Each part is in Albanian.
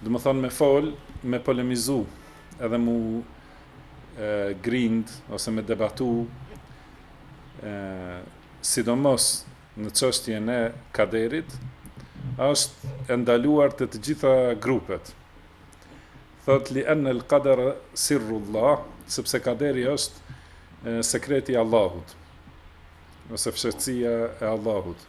Domethënë me fol, me polemizu, edhe m'u e, grind, ose me debatu, e, sidomos në çështjen e kaderit, është e ndaluar te të gjitha grupet. Thot, li ennel kader sirru Allah, sepse kaderi është e, sekreti Allahut, ose fshetsia e Allahut.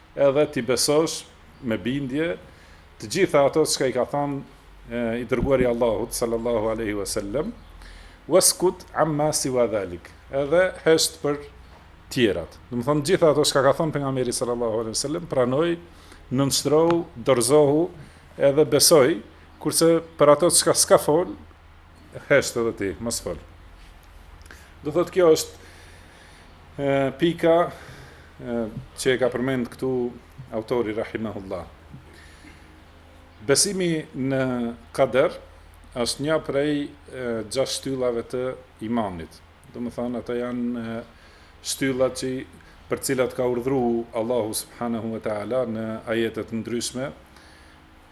Edhe t'i besosh me bindje të gjitha ato çka i ka thënë i dërguari i Allahut sallallahu alaihi wasallam, wa uskut amma siwa dhalik. Edhe hesht për tjerat. Domethënë gjitha ato çka ka thënë pejgamberi sallallahu alaihi wasallam, pranoji, nënshtrohu, dorzohu edhe besoji, kurse për ato çka s'ka fol, hesht edhe ti, mos fol. Do thotë kjo është e, pika e, që e ka përmend këtu autori Rahimahullah. Besimi në kader është një prej gjashtë shtyllave të imanit. Domethënë, ato janë shtylla që për të cilat ka urdhru Allahu subhanahu wa ta'ala në ajete të ndryshme,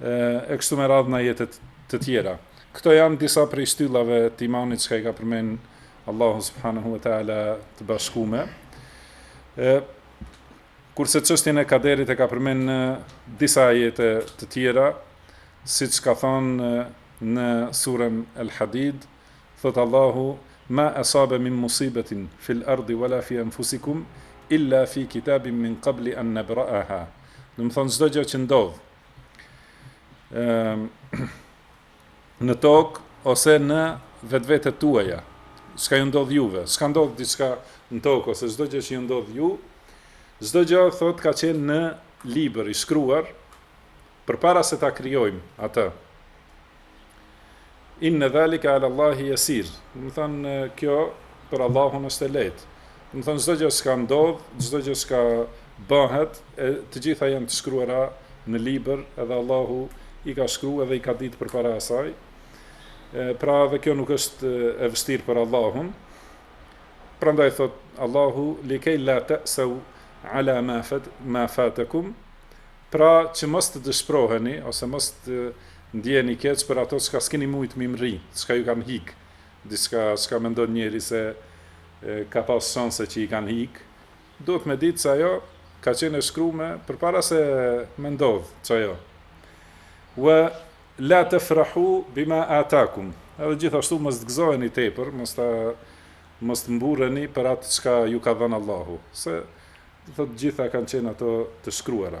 e kështu me radhë në ajete të tjera. Këto janë disa prej shtyllave të imanit çka i ka përmen Allahu subhanahu wa ta'ala të bashkume. E, kurse çështjen e kaderit e ka përmen në disa ajete të tjera, siç ka thonë në suren El Hadid, Thotë Allahu, Ma asabe min musibetin fil ardi wala fi enfusikum illa fi kitabin min qabli an nebra'aha. Domethënë çdo gjë që ndodh në tokë ose në vetvetet tuaja, çka ju ndodh juve, çka ndodh diçka në tokë ose çdo gjë që ju ndodh ju, çdo gjë thotë ka qenë në libër i shkruar përpara se ta krijojmë atë. Inna zalika ala Allahi yasir. Domethënë kjo për Allahun është e lehtë. Domethënë çdo gjë çka ndodh, çdo gjë çka bëhet, e të gjitha janë të shkruara në libër, edhe Allahu i ka shkru edhe i ka ditë përpara asaj. E, pra edhe kjo nuk është e vështirë për Allahun. Prandaj thot Allahu likay la ta'sau ala ma fat ma fatakum. Pra që mos të dëshpëroheni ose mos të Ndiheni keq për ato çka s'keni mujt m'i mrri, çka ju kan hik, diçka çka mendon njeri se ka pas shanse që i kan hik, duhet me dit se ajo ka qenë e shkrume përpara se me ndodh çajo. Wa la tafrahu bima atakum, edhe gjithashtu mos të gëzoheni tepër, mos të mos të mburreni për atë çka ju ka dhënë Allahu, se thot gjitha kan qenë ato të shkruara.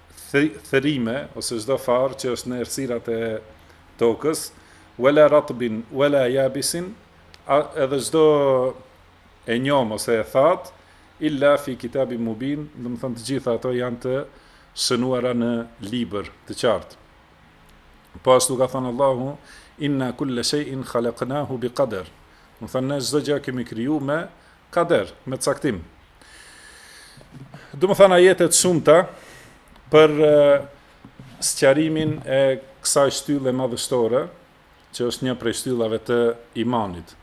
thërime ose çdo farë që është në errësirat e tokës, wala ratbin wala yabisin, edhe çdo e njom ose e that, illa fi kitabim mubin, domethënë të gjitha ato janë të shënuara në libër të qartë. Po ashtu ka thënë Allahu, inna kulla shay'in khalaqnahu biqadar. Domethënë ne çdo gjë kemi kriju me kader, me caktim. Domethënë ajete të shumta për sqarimin e kësaj shtylle madhështore, që është një prej shtyllave të imanit.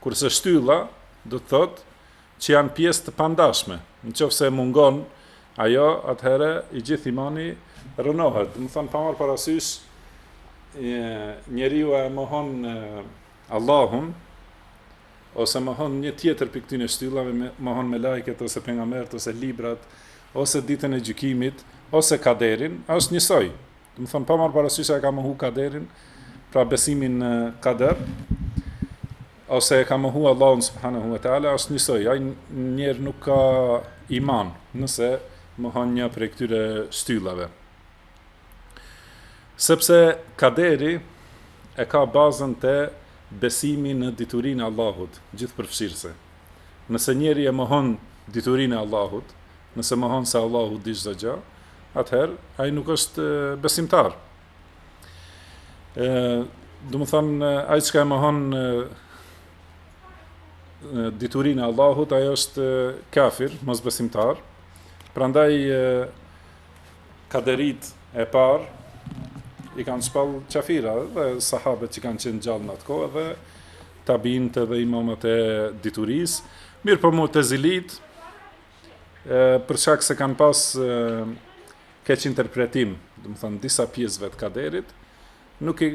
Kurse shtylla, do të thotë, që janë pjesë të pandashme. Në qoftë se mungon, ajo, atëherë, i gjithë imani rrënohet. Domethënë, pa marrë parasysh, njeriu a e mohon Allahun, ose mohon një tjetër prej këtyne shtyllave mohon melaiket ose pejgamberët ose librat ose ditën e gjykimit ose kaderin është njësoj domethënë pa marrë parasysh a e ka mohu kaderin pra besimin në kader ose e ka mohu Allahun subhanahu wa taala është njësoj ai njeri nuk ka iman nëse mohon një prej këtyre shtyllave Sepse kaderi e ka bazën te besimi në diturinë e Allahut, gjithëpërfshirëse. Nëse njeri e mohon diturinë e Allahut, nëse mohon se Allahu di çdo gjë, atëherë ai nuk është besimtar. Ë, domethënë ai që e mohon diturinë e Allahut, ai është kafir, mosbesimtar. Prandaj kaderitë e parë i kanë shpall qafira dhe sahabët që kanë qenë gjallë në atë kohë dhe tabiinët edhe imamat e diturisë mirëpo mutezilitë për shkak se kanë pas keqinterpretim domethënë disa pjesëve të kaderit nuk i,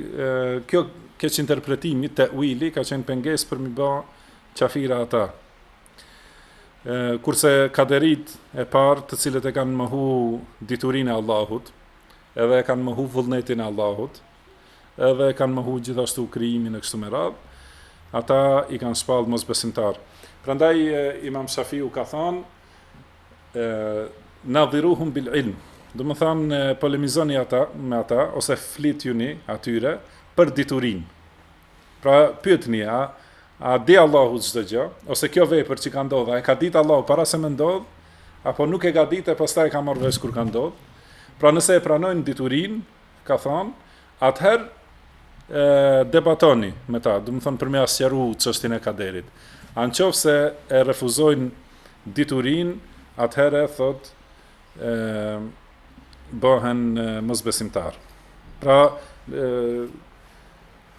kjo keqinterpretimi teuili ka qenë pengesë për m'i ba qafira ata Kurse kaderitë e parë të cilët e kanë mohu diturinë e Allahut, edhe e kanë mohu vullnetin e Allahut, edhe e kanë mohu gjithashtu krijimin e kështu me radhë, ata i kanë shpallë mosbesimtarë. Prandaj Imam Shafiu ka thënë, nadhiruhum bil ilm, domethanë polemizoni ata, me ata, ose flitjuni atyre për diturinë, Pra pyetni a di Allahu çdo gjë, ose kjo vepër që ka ndodh, a e ka ditë Allahu para se me ndodh, apo nuk e ka ditë e pastaj e ka marrë vesh kur ka ndodh. Pra nëse e pranojnë diturinë, ka thonë, atëherë debatoni me ta, domethënë për me ua sqaru çështjen e kaderit. A në qoftë se e refuzojnë diturinë, atëherë thot e, bëhen mosbesimtarë. Pra, e,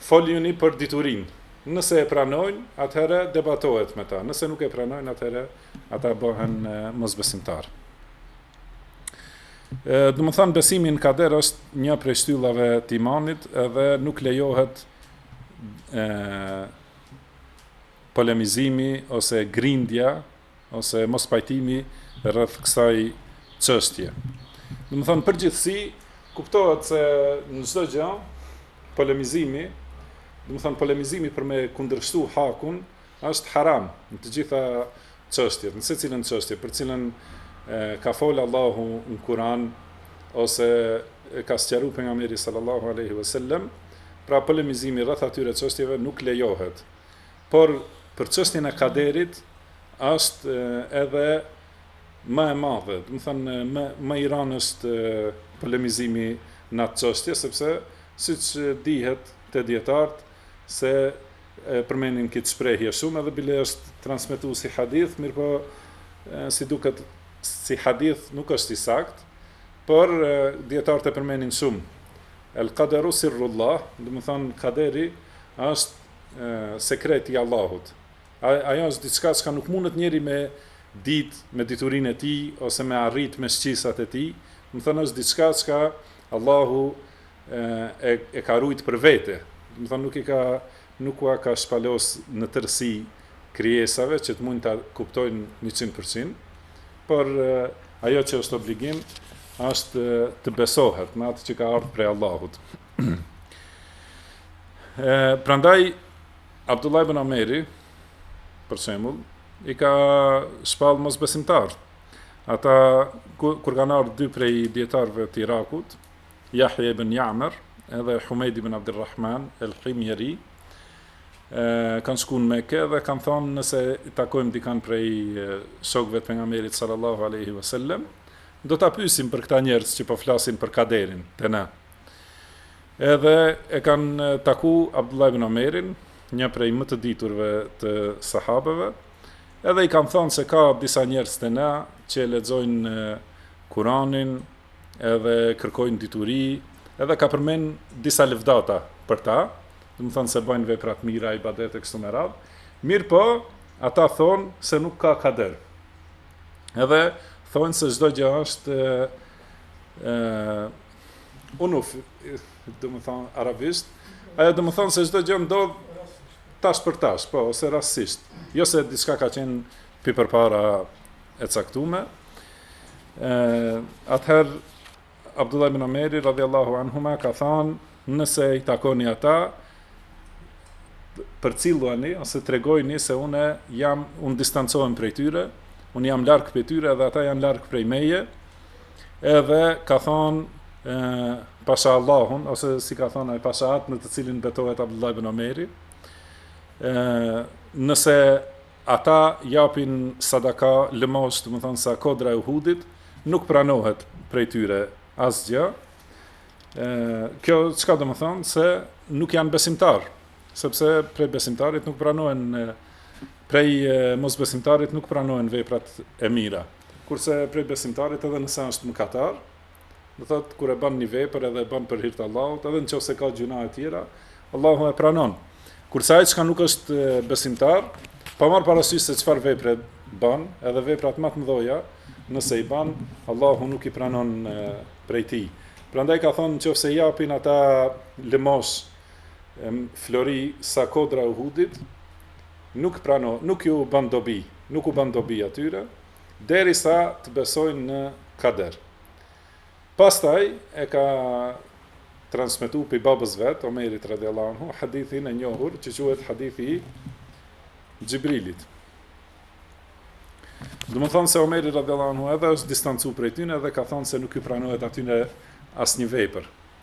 foluni për diturinë. Nëse e pranojnë, atëherë debatohet me ta. Nëse nuk e pranojnë, atëherë ata bëhen mosbesimtarë. Domethënë, besimi në kader është një prej shtyllave të imanit edhe nuk lejohet e, polemizimi ose grindja ose mospajtimi rreth kësaj çështje. Domethënë përgjithësi, kuptohet se në çdo gjë, polemizimi, domethënë polemizimi për me kundërshtu hakun, është haram në të gjitha çështje, në secilën çështje, për cilën e, ka folë Allahu në Kuran, ose e ka sqaru pejgamberi sallallahu alejhi ve selem, pra polemizimi rreth atyre çështjeve nuk lejohet. Por për çështjen e kaderit është edhe më e madhe, domethënë më më i rëndë është polemizimi në atë çështje sepse siç dihet te dijetarët se e përmendin këtë shprehje shumë edhe bile është transmetu si hadith, mirëpo si duket si hadith nuk është i saktë, por dijetarët e përmendin shumë. El kaderu sirrullah, domethënë kaderi është sekret i Allahut. Ajo është diçka që nuk mundet njeri me dit me diturinë e tij ose me arrit me shqisat e tij, domethënë është diçka që Allahu e, e ka rujt për vete. Domethënë nuk i ka nuk ua ka shpalos në tërësi krijesave që të mund ta kuptojnë 100%, por ajo që është obligim është të besohet në atë që ka ardhur prej Allahut. e, prandaj, Abdullah ibn Omeri, për shembull, i ka shpall mosbesimtarë. Ata, kur kanë ardhë dy prej dijetarëve të Irakut, Jahja ibn Jamer, edhe Humejd ibn Abdirrahman, El Himjeri, kanë shku në Mekë dhe kanë thonë nëse e takojmë dikan prej shokëve të pejgamberit sallallahu alejhi ve selem, do ta pysim për këta njerës që po flasin për kaderin te ne, Edhe e kanë taku Abdullah ibn Omerin, një prej më të diturve të sahabeve, edhe i kanë thonë se ka disa njerës te na që e lexojnë Kuranin edhe kërkojnë dituri, edhe ka përmen disa lëvdata për ta, domethënë se bëjnë vepra të mira, ibadet e kështu me radhë, mirëpo, ata thonë se nuk ka kader. Edhe thonë se çdo gjë është e, e, unuf, domethonë arabisht, ajo domethonë se çdo gjë ndodh tash për tash, po, ose rasisht, jo se diska ka qenë pi përpara e caktume, atëherë, Abdullah ibn Omeri, radijallahu anhuma, ka thonë, nëse i takoni ata, përcillani, ose tregojni se unë jam, unë distancohem prej tyre, unë jam larg prej tyre dhe ata janë larg prej meje, Edhe ka thonë pasha Allahun, ose si ka thonë ai pasha atë në të cilin betohet Abdullah ibn Omeri, nëse ata japin sadaka lëmoshë, domethonë sa kodra e Uhudit, nuk pranohet prej tyre asgjë, kjo çka domethonë se nuk janë besimtarë, sepse prej besimtarit nuk pranohen, prej mos besimtarit nuk pranohen veprat e mira. Kurse prej besimtarit edhe nëse është mëkatar, do thotë kur e ban një vepër edhe e ban për hir të Allahut, edhe nëse ka gjyna të tjera, Allahu e pranon. Kurse ai që nuk është besimtar, pa marrë parasysh se çfarë vepre ban, edhe veprat më të mëdha, nëse i ban, Allahu nuk i pranon prej tij. Prandaj ka thonë nëse japin ata lëmoshë flori sa kodra e Uhudit, Nuk prano, nuk ju ban dobi, nuk u ban dobi atyre, derisa të besojnë në Kader. Pastaj e ka transmetu pi babës vet, Omerit radhiyallahu anhu, hadithin e njohur që quhet hadithi i Xhibrilit. Domethonë se Omeri radhiyallahu anhu edhe është distancu prej tyne dhe ka thonë se nuk ju pranohet atyne asnjë vepër.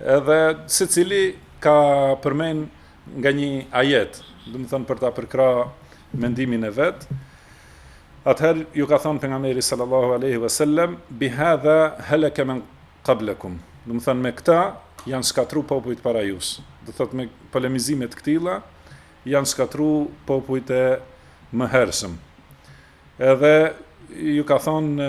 Edhe secili ka përmend nga një ajet, domethonë për ta përkra mendimin e vet. Atëherë ju ka thonë pejgamberi sallallahu alaihi wasallam bi hadha halaka man qablakum. Domethonë me këta janë shkatërru popujt para jush. Do thotë me polemizime të këtilla janë shkatërru popujt e mëhershëm. Edhe ju ka thonë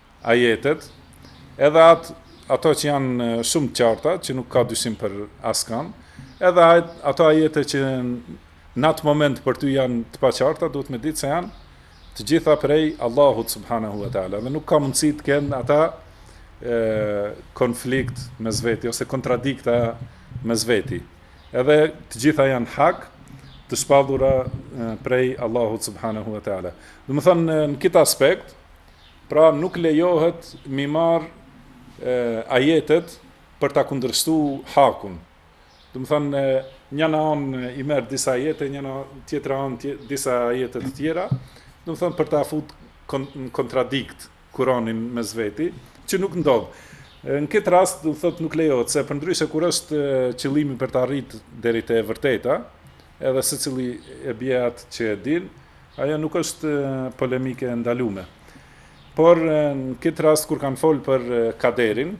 Ajetet, edhe atë ato që janë shumë të qarta, që nuk ka dyshim për askënd, edhe ato ajete që në atë moment për ty janë të paqarta, duhet me ditë se janë të gjitha prej Allahut subhanahu wa taala dhe nuk ka mundësi të kenë ata e, konflikt mes veti ose kontradikta mes veti. Edhe të gjitha janë hak të shpallura prej Allahut subhanahu wa taala. Domethonë në këtë aspekt Pra nuk lejohet m'i marrë ajetet për ta kundërshtu hakun. Domethënë, njëna anë i merr disa ajete, në tjetra anë disa ajete të tjera, domethënë për ta fut në kontradikt kuranin me veti, që nuk ndodh. Në këtë rast, domethënë nuk lejohet, se përndryshe kur është qëllimi për t'arritë deri te e vërteta, Edhe secili e bie atë që e din, ajo nuk është polemikë e ndalume. Por në këtë rast kur kanë fol për kaderin,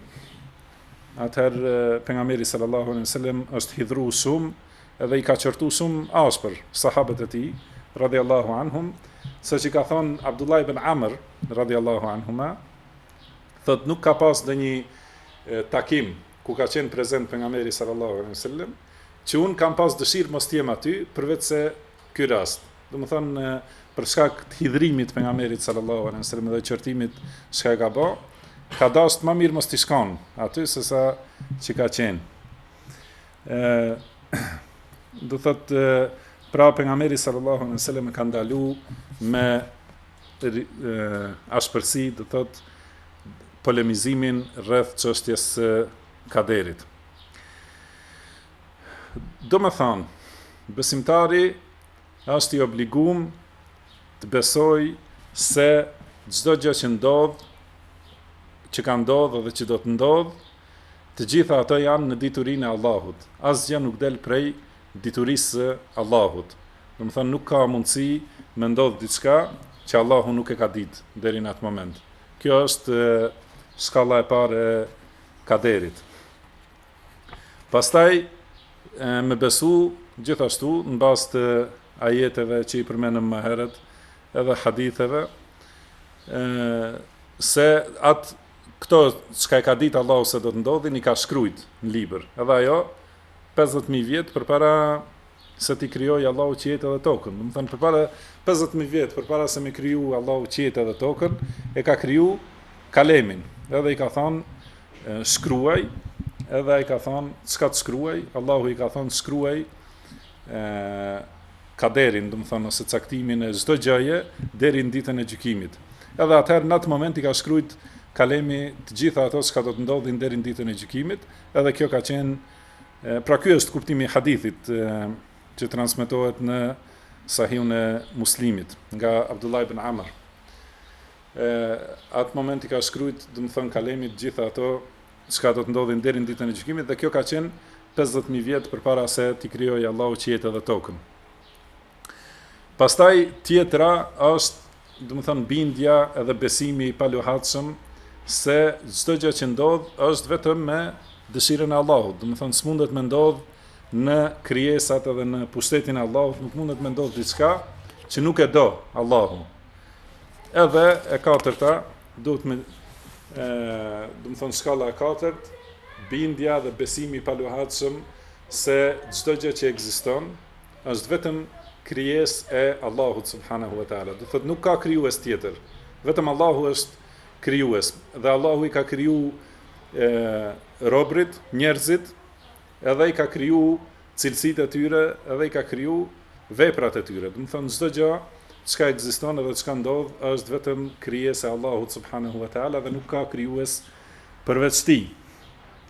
atëherë pejgamberi sallallahu alejhi ve sellem është hidhëru shumë edhe i ka qortu shumë ashpër sahabët e tij radhiyallahu anhum se siç ka thonë Abdullah ibn Amr radhiyallahu anhuma thot nuk ka pas ndonjë takim ku ka qenë prezent Pejgamberi sallallahu alejhi ve sellem, që unë kam pas dëshirë mos të jem aty, përveçse ky rast. Domethonë për shkak të hidhrimit të pejgamberit sallallahu alejhi wasallam dhe qortimit çka e ka bo, ka dasht ma mirë mos të shkon aty se sa që ka qenë. ë do thot pra pejgamberi sallallahu alejhi wasallam e ka ndalu me ashpërsi, do thot polemizimin rreth çështjes së kaderit. Domethënë, besimtari është i obligum të besojë se çdo gjë që ndodh, që ka ndodh dhe që do të ndodhë, të gjitha ato janë në diturinë e Allahut. Asgjë nuk del prej diturisë së Allahut. Domethënë nuk ka mundësi me ndodh diçka që Allahu nuk e ka ditë deri në atë moment. Kjo është shkalla e parë e kaderit. Pastaj me besu gjithashtu në bazë të ajeteve që i përmendëm ma herët edhe haditheve se atë këto çka e ka ditë Allahu se do të ndodhin i ka shkrujt në libër. Edhe ajo 50000 vjet përpara se t'i krijojë Allahu qiejt edhe tokën. Domethënë përpara 50000 vjet përpara se me kriju Allahu qiejt edhe tokën, e ka kriju kalemin. Edhe i ka thënë shkruaj, edhe ai ka thënë çka të shkruaj, Allahu i ka thënë shkruaj ë kaderin, domethënë ose caktimin e çdo gjëje deri në ditën e gjykimit. Edhe atëherë në atë moment i ka shkrujt kalemi të gjitha ato që do të ndodhin deri në ditën e gjykimit, edhe kjo ka qenë Pra ky është kuptimi i hadithit që transmetohet në Sahihun e Muslimit nga Abdullah ibn Amr. Ë atë moment i ka shkrujt, domethon kalemi të gjitha ato çka do të ndodhin deri në ditën e gjykimit dhe kjo ka qenë 50000 vjet përpara se t'i krijojë Allahu qiejt edhe tokën. Pastaj tjetra është, domethënë bindja edhe besimi i paluhatshëm se çdo gjë që ndodh është vetëm me dëshirën e Allahut, domethënë s'mundet me ndodh në krijesat edhe në pushtetin e Allahut, nuk mundet me ndodh diçka që nuk e do Allahu. Edhe e katërta duhet me ë, domethënë shkalla e katërt, bindja dhe besimi i paluhatshëm se çdo gjë që ekziston Është vetëm krijesë e Allahut subhanehu ve teala. Domethënë nuk ka krijues tjetër. Vetëm Allahu është krijues dhe Allahu i ka kriju e, robrit, njerëzit, edhe i ka kriju cilësitë e tyre, edhe i ka kriju veprat e tyre. Domethënë çdo gjë çka ekziston edhe çka ndodh është vetëm krijesë e Allahut subhanehu ve teala dhe nuk ka krijues përveç tij.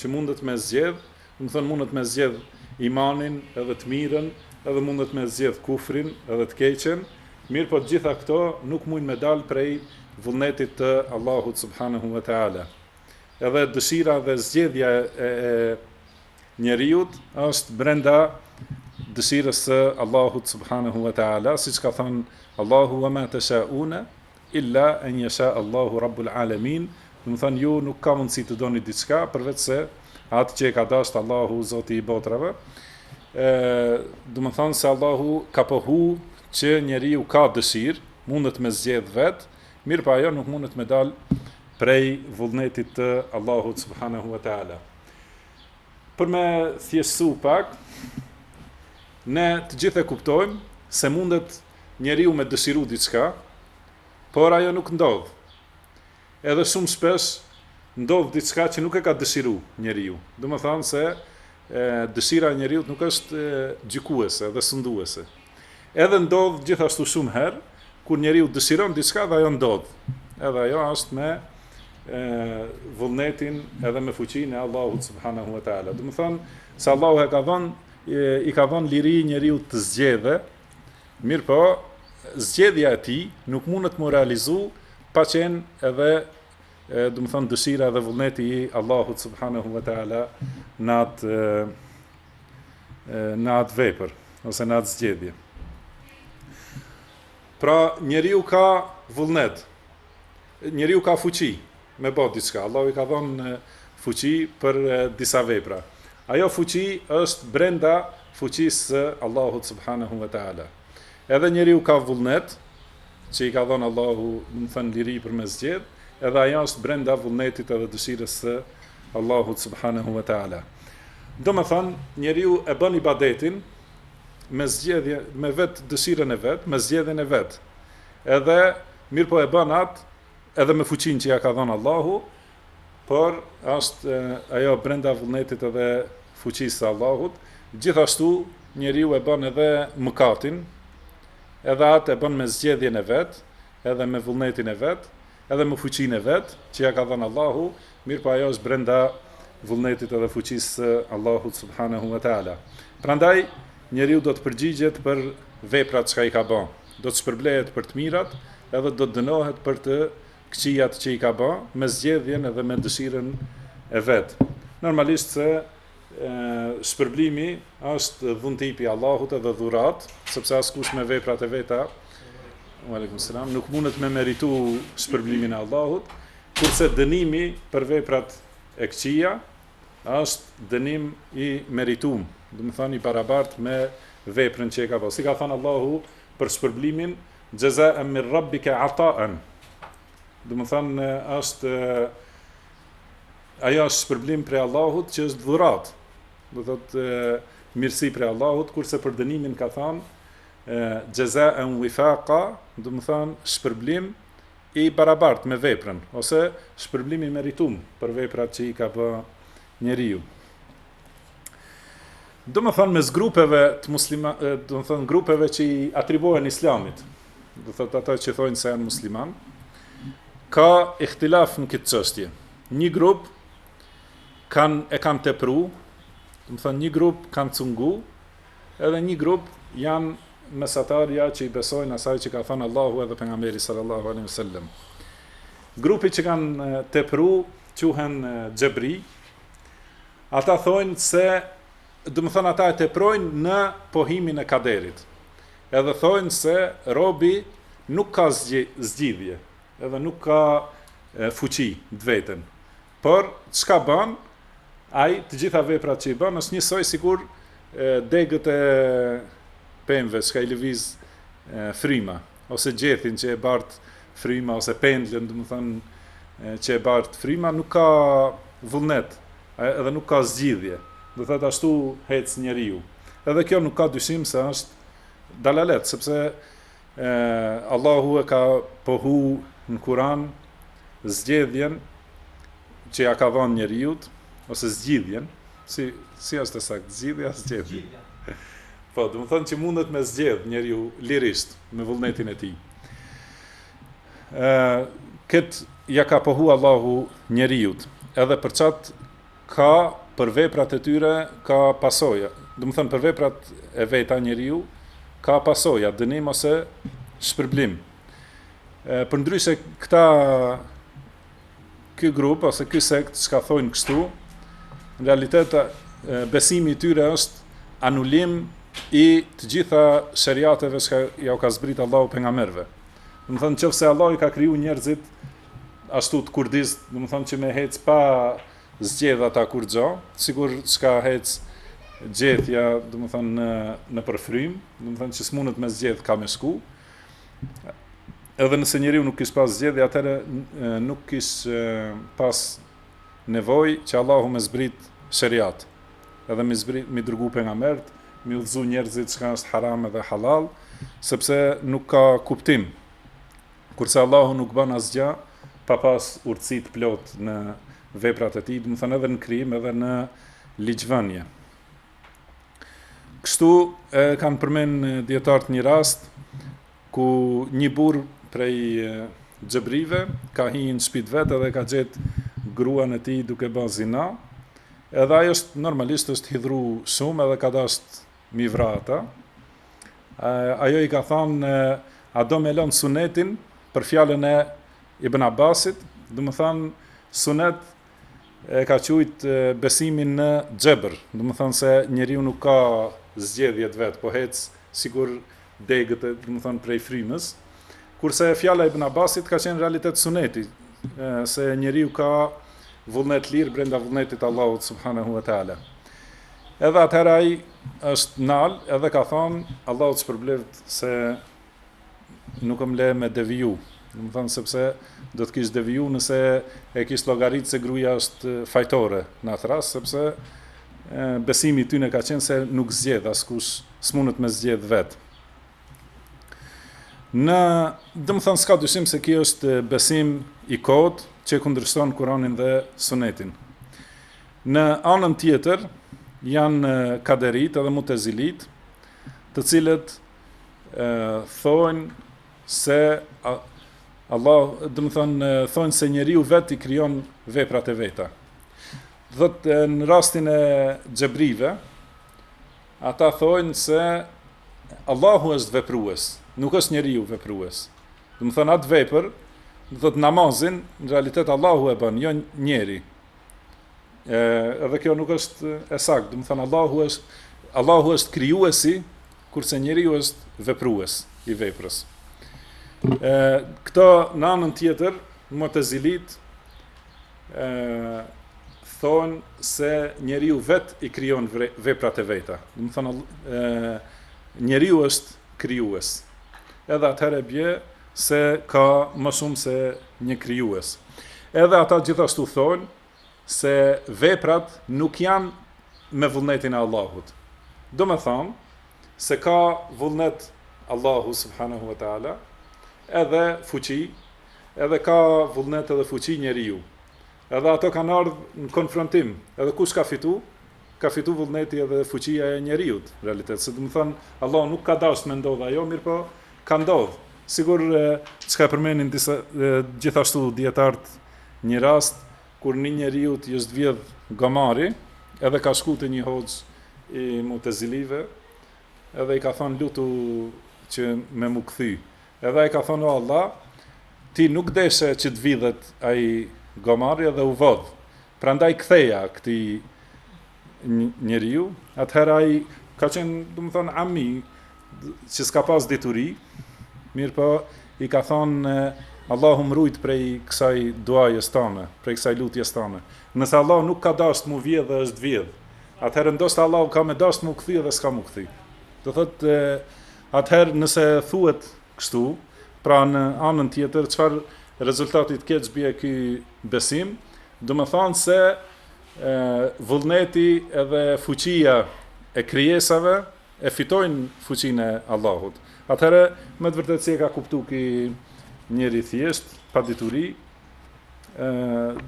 Që mundet me zgjedh, domethënë mundet me zgjedh imanin edhe të mirën, edhe mundet me zgjedh kufrin edhe të keqen, mirëpo të gjitha këto nuk mujnë me dalë prej vullnetit të Allahut subhanehu ve teala. Edhe dëshira dhe zgjedhja e, e njeriut është brenda dëshirës së Allahut subhanehu ve teala, siç ka thënë Allahu wa ma tashauna Illa en yasha Allahu Rabbul Alamin, domethënë ju nuk ka mundësi të doni diçka përveç se atë që e ka dashtë Allahu Zoti i botrave. Ë, domethënë se Allahu ka pohu që njeriu ka dëshirë, mundet me zgjedh vet, mirëpo ajo nuk mundet me dal prej vullnetit të Allahut subhanahu wa taala. Për me thjeshtu pak, ne të gjithë e kuptojmë se mundet njeriu me dëshiru diçka, por ajo nuk ndodh. Edhe shumë shpesh ndodh diçka që nuk e ka dëshiru njeriu. Domethënë se dëshira e njeriut nuk është gjykuese dhe sunduese. Edhe ndodh gjithashtu shumë herë kur njeriu dëshiron diçka dhe ajo ndodh. Edhe ajo është me vullnetin edhe me fuqinë e Allahut subhanahu wa taala. Domethënë se Allahu e ka dhënë i ka dhënë liri njeriut të zgjedhë Mirëpo, zgjedhja e tij nuk mundet m'u realizu pa qenë edhe domethënë dëshira dhe vullneti i Allahut subhanahu wa taala në atë në atë vepër ose në atë zgjedhje. Pra, njeriu ka vullnet, Njeriu ka fuqi me bë diçka. Allahu i ka dhënë fuqi për disa vepra. Ajo fuqi është brenda fuqisë së Allahut subhanahu wa taala. Edhe njeriu ka vullnet që i ka dhënë Allahu, domethënë liri për me zgjedh, edhe ajo është brenda vullnetit edhe dëshirës së Allahut subhanahu wa taala. Domethënë njeriu e bën ibadetin me zgjedhje me vet dëshirën e vet, me zgjedhjen e vet. Edhe Mirëpo e bën atë edhe me fuqinë që ia ka dhënë Allahu, por është ajo brenda vullnetit edhe fuqisë së Allahut, gjithashtu njeriu e bën edhe mëkatin, edhe atë e bën me zgjedhjen e vet, edhe me vullnetin e vet, edhe me fuqinë e vet që ia ka dhënë Allahu, mirëpo ajo është brenda vullnetit edhe fuqisë së Allahut subhanahu wa taala. Prandaj njeriu do të përgjigjet për veprat që i ka bë. do të shpërblehet për të mirat edhe do të dënohet për të këqijat që i ka bë me zgjedhjen edhe me dëshirën e vet. Normalisht se shpërblimi është dhunti pi Allahut edhe dhuratë, sepse askush me veprat e veta Aleikum selam, nuk mundet me meritu shpërblimin e Allahut, kurse dënimi për veprat e këqija Është dënim i meritum, domethënë i barabartë me veprën që e ka bërë. Si ka thënë Allahu për shpërblimin, "Jaza'an min Rabbika 'ata'an." Domethënë është ajo është shpërblim prej Allahut që është dhuratë. Do të thotë mirësi prej Allahut, kurse për dënimin ka thënë "Jaza'an wifaqa", domethënë shpërblim i barabartë me veprën, ose shpërblim i meritum për veprat që i ka bë njeriu. Domethënë mes grupeve të muslima, domethënë grupeve që i atribuohen islamit, do të thotë ata që thojnë se janë musliman, ka ihtilaf në këtë qështje. Një grup kan, e kanë tepru, domethënë një grup kanë cungu, Edhe një grup janë mesatarja që i besojnë asaj që ka thënë Allahu edhe pejgamberi sallallahu alejhi wasallam. Grupi që kanë tepru quhen xhebri. Ata thojnë se domethënë ata e teprojnë në pohimin e kaderit. Edhe thojnë se robi nuk ka zgjidhje, edhe nuk ka fuqi të vetën. Por, çka bën, ai, të gjitha veprat që i bën, është njësoj sikur degët e pemëve, çka i lëviz fryma, ose gjethin që e bart fryma, ose pendlën, domethënë, që e bart fryma, nuk ka vullnet, edhe nuk ka zgjidhje. Do thotë ashtu hec njeriu. Edhe kjo nuk ka dyshim se është dalalet, sepse Allahu e ka pohu në Kur'an zgjedhjen që ja ka dhan njeriut ose zgjidhjen, si si është e saktë, zgjidhja ose zgjedhja. Po, domethon që mundet me zgjedh njeriu lirisht me vullnetin e tij. Ë këtë ja ka pohu Allahu njeriut, edhe për çat Ka për veprat e tyre ka pasoja, domethon për veprat e veta njeriu ka pasoja, dënim ose shpërblim. Përndryshe këta ky grup ose ky sekt çka thojn kështu, në realitet besimi i tyre është anulim i të gjitha sheriateve që ja u ka zbrit Allahu pejgamberëve. Domethon nëse Allahu i ka kriju njerëzit Ashtu të kurdisë, domethon që me hec pa zgjedh ata kurgjo, sikur çka hec gjethja, domethon në në për frym, domethon që s'munët me zgjedh ka me shku. Edhe nëse njeriu nuk kish pas zgjedhje, atëherë nuk kish pas nevojë që Allahu me zbrit sheriat. Edhe me zbrit me i dërgu pejgambert, me i udhëzu njerëzit çka është haram dhe halal, sepse nuk ka kuptim Kurse Allahu nuk ban asgjë pa pas urtësi të plotë në veprat e tij, domethon edhe në krijim edhe në ligjvënie. Kështu e kanë përmend dijetart një rast ku një burr prej xhebrive ka hi në shpi t'vet dhe ka gjet gruan e tij duke ba zina. Edhe ai është normalisht është hidhru shumë edhe ka dasht Mi vra ata. Ajo i ka thanë, a do me lon sunetin për fjalën e Ibn Abbasit, domethanë, sunet e ka qujt besimin në xhebër, domethanë se njeriu nuk ka zgjedhje t'vet, po hec, sikur degët, domethënë prej frymës, kurse fjala e Ibn Abbasit ka qenë realitet suneti, se njeriu ka vullnet t'lirë brenda vullnetit t'Allahut subhanahu wa taala. Edhe atëherë ai është nal, edhe ka thënë Allahu të shpërbleft se nuk më le me deviju. Domethon sepse do të kish deviju nëse e kish llogarit se gruaja është fajtore në atë rast, sepse besimi i tyre ka qenë se nuk zgjedh askush S'munët me zgjedh vet. Në, domethon s'ka dyshim se kjo është besim i kot që kundërshton Kur'anin dhe Sunetin. Në anën tjetër janë kaderit edhe mutezilit, të cilët e thonë se Allah, domethon thonë se njeriu vet i krijon veprat e veta. Domethon në rastin e xhebrive, Ata thojnë se Allahu është veprues, nuk është njeriu veprues. Domethonë atë vepër, do të thotë namazin, në realitet Allahu e bën, jo njeriu. Ë, edhe kjo nuk është e saktë, domethonë Allahu është Allahu është krijuesi, kurse njeriu është veprues i veprës. Ë, këto në anën tjetër, Mu'tazilit ë thonë se njeriu vet i krijon veprat e veta. Domethonë ë njeriu është krijues. Edhe atëherë bie se ka më shumë se një krijues. Edhe ata gjithashtu thonë se veprat nuk janë me vullnetin e Allahut. Domethanë se ka vullnet Allahu subhanahu wa taala edhe fuqi Edhe ka vullnet edhe fuqi njeriu. Edhe ato kanë ardhë në konfrontim. Edhe kush ka fitu? Ka fitu vullneti edhe fuqia e njeriut, në realitet. Se domethonë, Allahu nuk ka dashtë me ndodhë ajo, mirëpo ka ndodhë. Sikur çka e përmenin disa gjithashtu dijetarët një rast kur një njeriut i është vjedhë gomari, edhe ka shku te një hoxhë i Mu'tezilive, edhe i ka thonë lutu që me mu kthy. Edhe ai ka thonë, O Allah, Ti nuk deshe që të vidhet ai gomari edhe u vodh. Prandaj ktheja këtij njeriu, atëherë ai ka qenë, domethonë, ami që s'ka pas dituri, mirëpo i ka thonë Allahu më rujtë prej kësaj duajes tane, prej kësaj lutjes tane. Nëse Allahu nuk ka dashtë mu vjedh edhe është vjedh, atëherë ndoshta Allahu ka me dashtë mu kthy edhe s'ka mu kthy. Do thotë, Atëherë nëse thuhet kështu, pra në anën tjetër çfarë rezultati të keq bie ky besim, domethanë se vullneti edhe fuqia e krijesave e fitojnë fuqinë e Allahut. Atëherë, me të vërtetë si e ka kuptu ky njeri i thjeshtë, pa dituri, ë,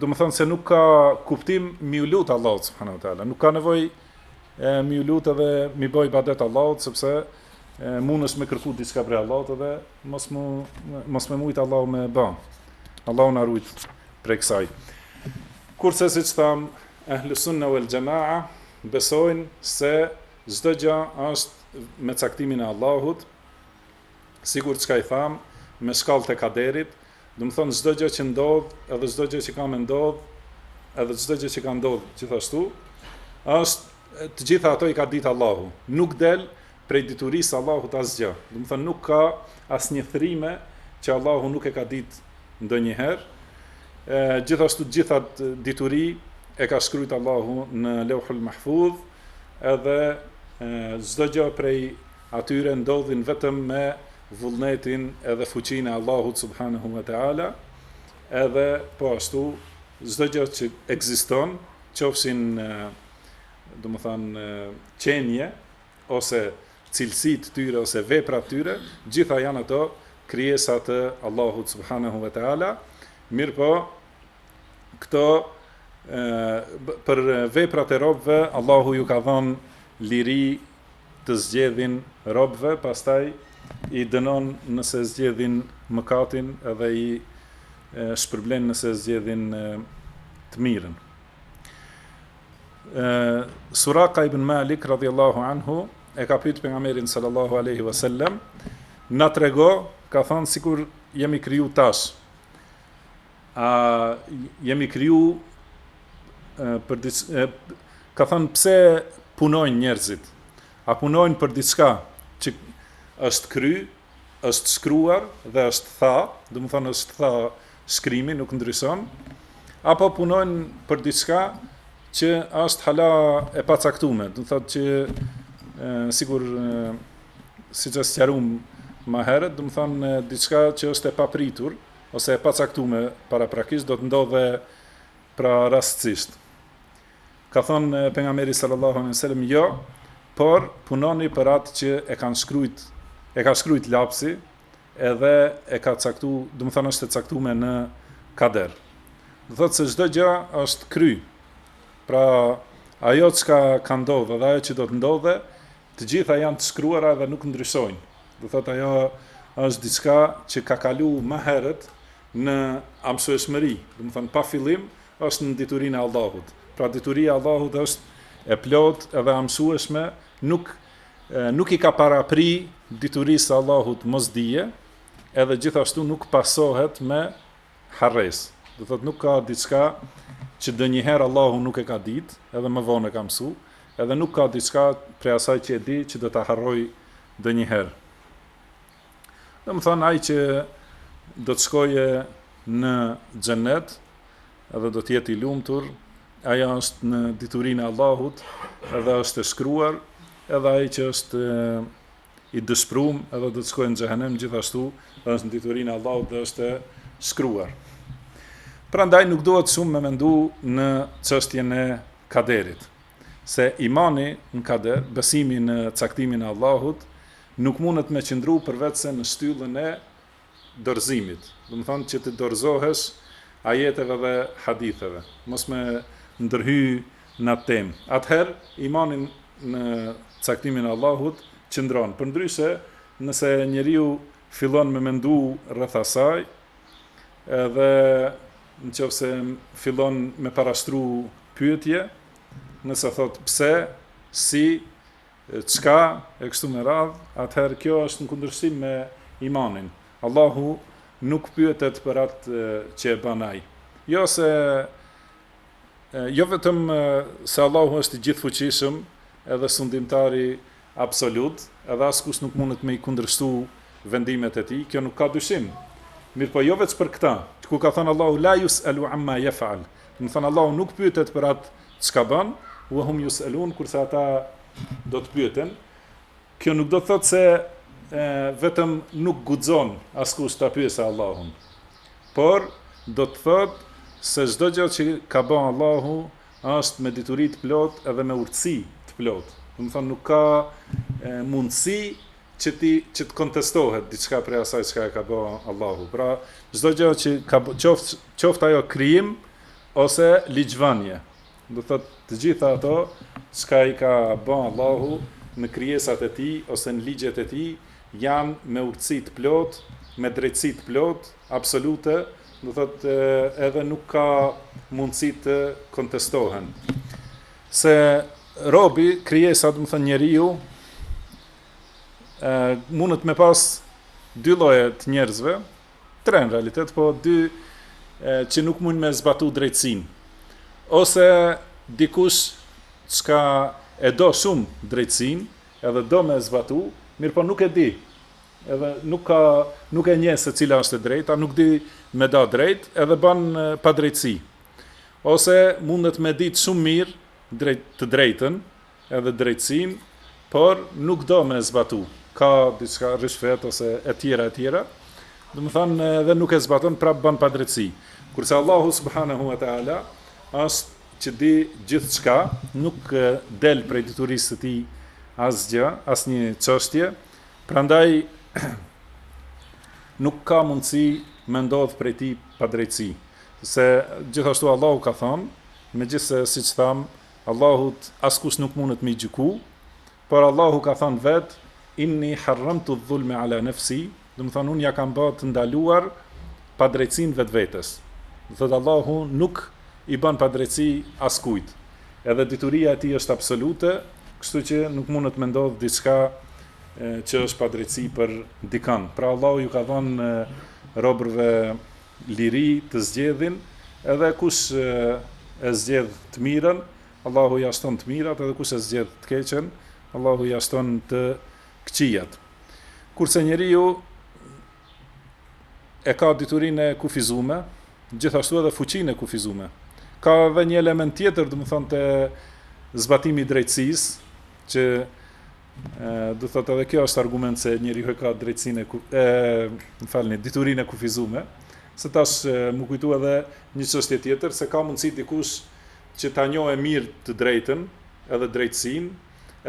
domethanë se nuk ka kuptim m'iu lut Allahut subhanahu wa taala, nuk ka nevojë E m'iu lut edhe m'i bo ibadet Allahut, sepse e, mundesh me kërku diçka prej Allahut dhe mos, mu, mos me mujtë Allahu me ba. Allahu na rujtë prej kësaj. Kurse siç thamë, ehlu sunne vel xhema'a, besojnë se çdo gja është me caktimin e Allahut, Sikur çka i thamë, me shkallët e kaderit, domethonë çdo gjë që ndodh, edhe çdo gjë që ka me ndodh, edhe çdo gjë që ka ndodh gjithashtu, është, të gjitha ato i ka ditë Allahu. Nuk del prej diturisë së Allahut asgjë. Domethonë nuk ka asnjë thrime që Allahu nuk e ka ditë ndonjëherë. E, gjithashtu të gjitha dituri e ka shkruajt Allahu në Leuhul Mahfuz, edhe çdo gjë prej atyre ndodhin vetëm me vullnetin edhe fuqinë e Allahut subhanehu ve teala edhe po ashtu çdo gjë që ekziston qofshin domethonë qenie ose cilësi të tyre ose vepra të tyre gjitha janë ato krijesa të Allahut subhanehu ve teala mirëpo këto për veprat e robëve Allahu ju ka dhënë liri të zgjedhin robëve pastaj i dënon nëse zgjedhin mëkatin edhe i shpërblen nëse zgjedhin të mirën Suraka ibn Malik radhiyallahu anhu e ka pyet pejgamberin sallallahu alaihi wasallam na trego ka thënë sikur jemi kriju tash A jemi kriju për diçka, ka thënë pse punojnë njerëzit? A punojnë për diçka që është kry, është shkruar dhe është tha, domethonë është tha shkrimi, nuk ndryshon, apo punojnë për diçka që është hala e pacaktume, domethonë që e, sigur siç e sqarum ma herët, domethonë diçka që është e papritur, ose e pacaktume paraprakisht do të ndodhe pra rastësisht ka thënë pejgamberi sallallahu alejhi wasallam jo por punoni për atë që e kanë shkrujt e ka shkrujt lapsi edhe e ka caktu domethonë është e caktume në kader do thotë se çdo gjë është kry pra ajo çka ka ndodh edhe ajo që do të ndodhe Të gjitha janë të shkruara edhe nuk ndryshojnë. Do thotë ajo është diçka që ka kalu ma herët në amshueshmëri, domethonë pa fillim është në diturinë e Allahut. Pra dituria e Allahut është e plotë edhe amshueshme, nuk nuk i ka parapri diturisë së Allahut mosdije, edhe gjithashtu nuk pasohet me Harresë. Do thotë nuk ka diçka që ndonjëherë Allahu nuk e ka ditë, edhe më vonë e ka mësu, edhe nuk ka diçka prej asaj që e di që do ta harroj ndonjëherë. Domethonë ai që do të shkojë në xhennet, edhe do të jetë i lumtur, ajo është në diturinë e Allahut, edhe është e shkruar, edhe ai që është i dëshprum edhe do të shkojë në xhehenem gjithashtu dhe është në diturinë e Allahut dhe është e shkruar. Prandaj nuk duhet shumë me mendu në çështjen e kaderit, se imani në kader, besimi në caktimin e Allahut, nuk mundet me qëndru përvecse në shtyllën e dorëzimit, domethonë që t'i dorëzohesh ajeteve dhe haditheve, mos me ndërhy në atë temë. Atëherë imani në caktimin e Allahut qëndron. Përndryshe, nëse njeriu fillon me mendu rreth asaj, edhe nëse fillon me parashtru pyetje, nëse thotë pse, si, Çka, e kështu me radhë, atëherë kjo është në kundërshtim me imanin. Allahu nuk pyetet për atë që e bën ai. Jo se jo vetëm se Allahu është i gjithëfuqishëm, edhe sundimtari absolut, edhe askush nuk mundet me i kundërshtu vendimet e tij, kjo nuk ka dyshim. Mirëpo jo vetëm për këtë, ku ka thënë Allahu la yus'alu amma yaf'al. Domethonë Allahu nuk pyetet për atë çka bën, wa hum yusalun kurse ata do të pyeten. Kjo nuk do të thotë se e, vetëm nuk guxon askush ta pyesë Allahun. Por do të thotë se çdo gjë që ka ba Allahu është me dituri të plotë edhe me urtësi të plotë. Domethonë nuk ka e, mundësi që ti që të kontestohet diçka prej asaj çka e ka ba Allahu pra çdo gjë që ka qoftë qoftë ajo krijim ose ligjvënie do të thotë të gjitha ato çka i ka ba Allahu në krijesat e tij ose në ligjet e tij janë me urtësi të plotë me drejtësi të plotë absolute do të thotë edhe nuk ka mundësi të kontestohen se robi krijesa domethonë njeriu ë mundet me pas dy lloje të njerëzve, tre në realitet, po dy e, që nuk mujn me e zbatu drejtësinë. Ose dikush çka e do shumë drejtësinë, edhe do me e zbatu, mirëpo nuk e di, edhe nuk, ka, nuk e njeh se cila është e drejta, nuk di me da drejt, edhe ban padrejtësi. Ose mundet me ditë shumë mirë drejt, të drejtën, edhe drejtësinë por nuk do me e zbatu ka diçka ryshfet ose e tjera e tjera domethonë edhe nuk e zbaton prap ban padrejtësi kurse Allahu subhanahu wa taala është që di gjithçka nuk del prej diturisë së tij asgjë asnjë çështje prandaj nuk ka mundësi me ndodhë prej tij padrejtësi. Se gjithashtu Allahu ka thonë, megjithëse siç thamë, Allahut askush nuk mundet me e gjyku, por Allahu ka thënë vetë, Inni harramtu dh-dhulme ala nefsi, domethënë unë ja kam bërë të ndaluar padrejtësinë vetvetes. Domethënë Allahu nuk i bën padrejtësi askujt. Edhe dituria e tij është absolute, kështu që nuk mundet me ndodhë diçka që është padrejtësi për dikënd. Pra Allahu ju ka dhënë robërve liri të zgjedhin edhe kush e zgjedh të mirën Allahu ia shton të mirat edhe kush e zgjedh të keqen Allahu ia shton të këqijat kurse njeriu e ka diturinë e kufizume gjithashtu edhe fuqinë e kufizume ka edhe një element tjetër domethënë te zbatimi i drejtësisë që Do të thotë edhe kjo është argument se njeriu e ka drejtësinë, ë, më falni, diturinë e kufizume. Se tash m'u kujtu edhe një çështje tjetër se ka mundësi dikush që ta njohë mirë të drejtën, edhe drejtësinë,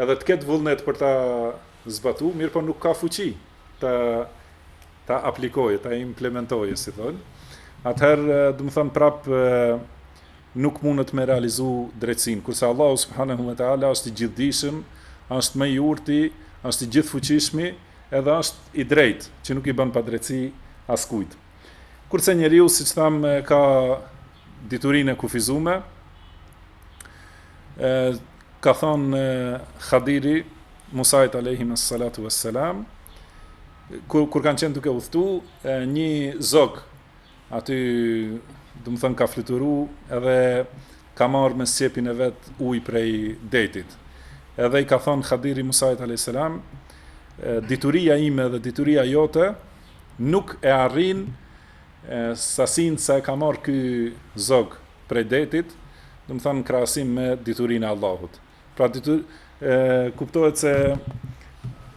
edhe të ketë vullnet për ta zbatu, mirëpo nuk ka fuqi ta ta aplikojë, ta implementojë, si thonë. Atëherë, domethënë prap nuk mundet me realizu drejtësinë, kurse Allahu subhanehu ve teala është i gjithëdijshëm, është më i urti, është i gjithëfuqishmi edhe është i drejtë, që nuk i bën padrejtësi askujt. Kurse njeriu, siç thamë, ka diturinë e kufizume, e, ka thonë Hadiri, Musait alejhima salatu vesselam, kur, kur kanë qenë duke udhëtu, një zog Aty, domethënë ka fluturu edhe ka marrë me sqepin e vet ujë prej detit. Edhe i ka thënë Hadiri Musait alayhis salam, dituria ime dhe dituria jote nuk e arrin sasinë sa e ka marrë ky zog prej detit, domethënë në krahasim me diturinë e Allahut. Pra ditur kuptohet se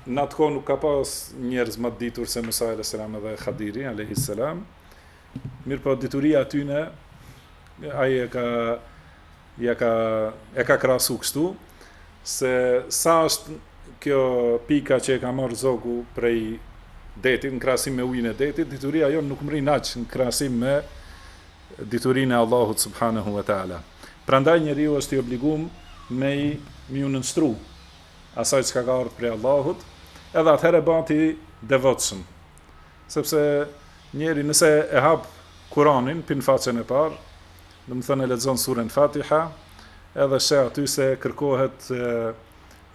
në atë kohë nuk ka pas njerëz më të ditur se Musa alayhis salam edhe Hadiri alayhis salam. Mirëpo dituria e tyne, ai e ka ja ka e ka krahasu kështu se sa është kjo pika që e ka marrë zogu prej detit në krahasim me ujin e detit, dituria jonë nuk mrrin aq në krahasim me diturinë e Allahut subhanehu ve teala. Prandaj njeriu është i obligum me i me ju nënshtru asaj çka ka ardh prej Allahut, edhe atëherë bëhet i devotshëm. Sepse njeri nëse e hap Kur'anin në faqen e parë, domethënë e lexon suren Fatiha, edhe sheh aty se kërkohet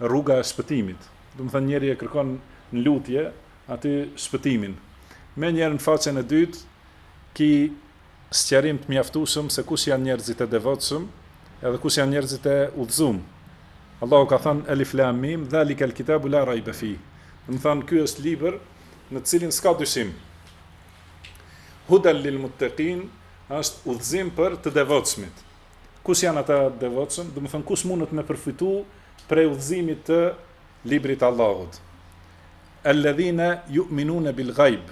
rruga e shpëtimit. Domethënë njeri e kërkon në lutje aty shpëtimin. Menjëherë në faqen e dytë, Ka sqarim të mjaftushëm se kush janë njerëzit e devotshëm edhe kush janë njerëzit e udhëzum. Allahu ka thënë Elif Lam Mim Dhalikel Kitabu La Raibe Fih. Domethonë ky është libër në të cilin s'ka dyshim. Hudal lil Muttaqin është udhëzim për të devotshmit. Kush janë ata të devotshëm? Domethonë kush mundet me përfitu prej udhëzimit të librit të Allahut. Alladhina yu'minuna bil ghaib.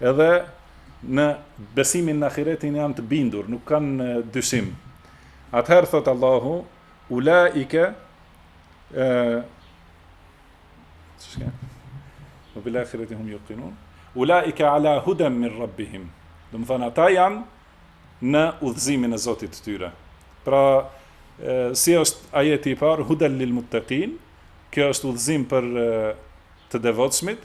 Edhe në besimin në ahiretin janë të bindur, nuk kanë dyshim. Atëherë thot Allahu, ulaike ë çka? Ue bil ahireti hum yuqinun. Ulaike ala hudan min rabbihim. Domethonë ata janë në udhëzimin e Zotit të tyre. Pra, e, si është ajeti i parë, hudal lil muttaqin, kjo është udhëzim për e, të devotshmit,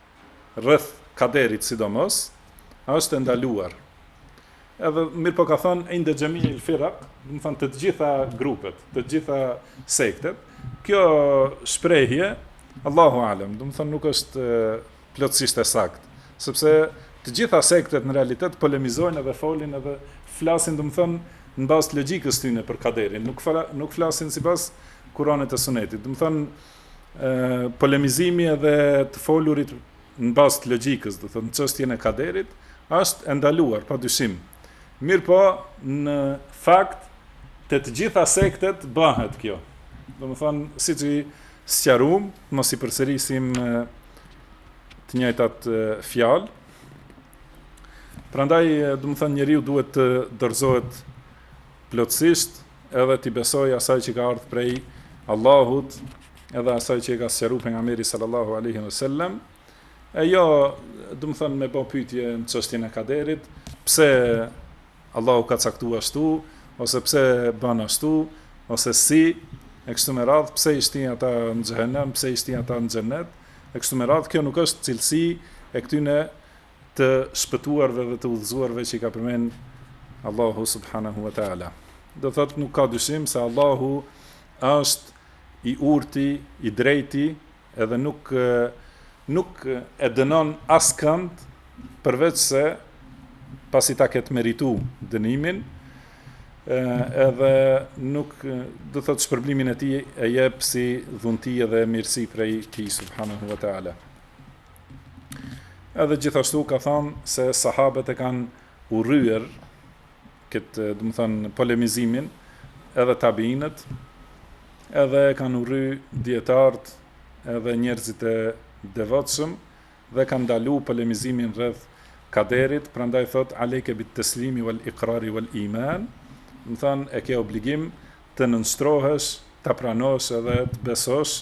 rreth kaderit sidomos a është e ndaluar edhe mirëpo ka thënë inde xhemil firak domethonë të gjitha grupet të gjitha sektet kjo shprehje Allahu alem domethonë nuk është plotësisht e saktë sepse të gjitha sektet në realitet polemizojnë edhe folin edhe flasin domethonë në bazë të logjikës tyne për kaderin nuk fala, nuk flasin sipas Kuranit e Sunetit domethonë polemizimi edhe të folurit në bazë të logjikës, do të thotë në çështjen e kaderit, është e ndaluar pa dyshim. Mirëpo, në fakt te të gjitha sektet bahet kjo. Domethonë siç i sqarum, mos i përsërisim të njëjtat fjalë. Prandaj, domethonë njeriu duhet të dorëzohet plotësisht edhe t'i besojë asaj që ka ardhë prej Allahut, edhe asaj që i ka sqaru pejgamberi sallallahu aleyhi wa sallam, e jo, domethonë me bo pytje në çështjen e kaderit, pse Allahu ka caktu ashtu, ose pse ban ashtu, ose si, e kështu me radhë, pse i shti ata në xhehenem, pse i shti ata në xhenet, e kështu me radhë, kjo nuk është cilësi e këtyne të shpëtuarve dhe të udhëzuarve që i ka përmend Allahu subhanahu wa taala. Do të thotë nuk ka dyshim se Allahu është i urti, i drejti, edhe nuk nuk e dënon askënd përveç se pasi ta ketë meritu dënimin, edhe nuk do të thotë shpërblimin e tij e jep si dhunti edhe mirësi prej tij subhanahu wa taala. Edhe gjithashtu ka thonë se sahabët e kanë urryer këtë, domethënë, polemizimin edhe tabiinët, edhe e kanë urry dietart, edhe njerëzit e devotshëm dhe kanë ndalu polemizimin rreth kaderit, prandaj thot alejke bit teslimi wal iqrari wal iman, domethënë e ke obligim të nënshtrohesh, ta pranosh edhe të besosh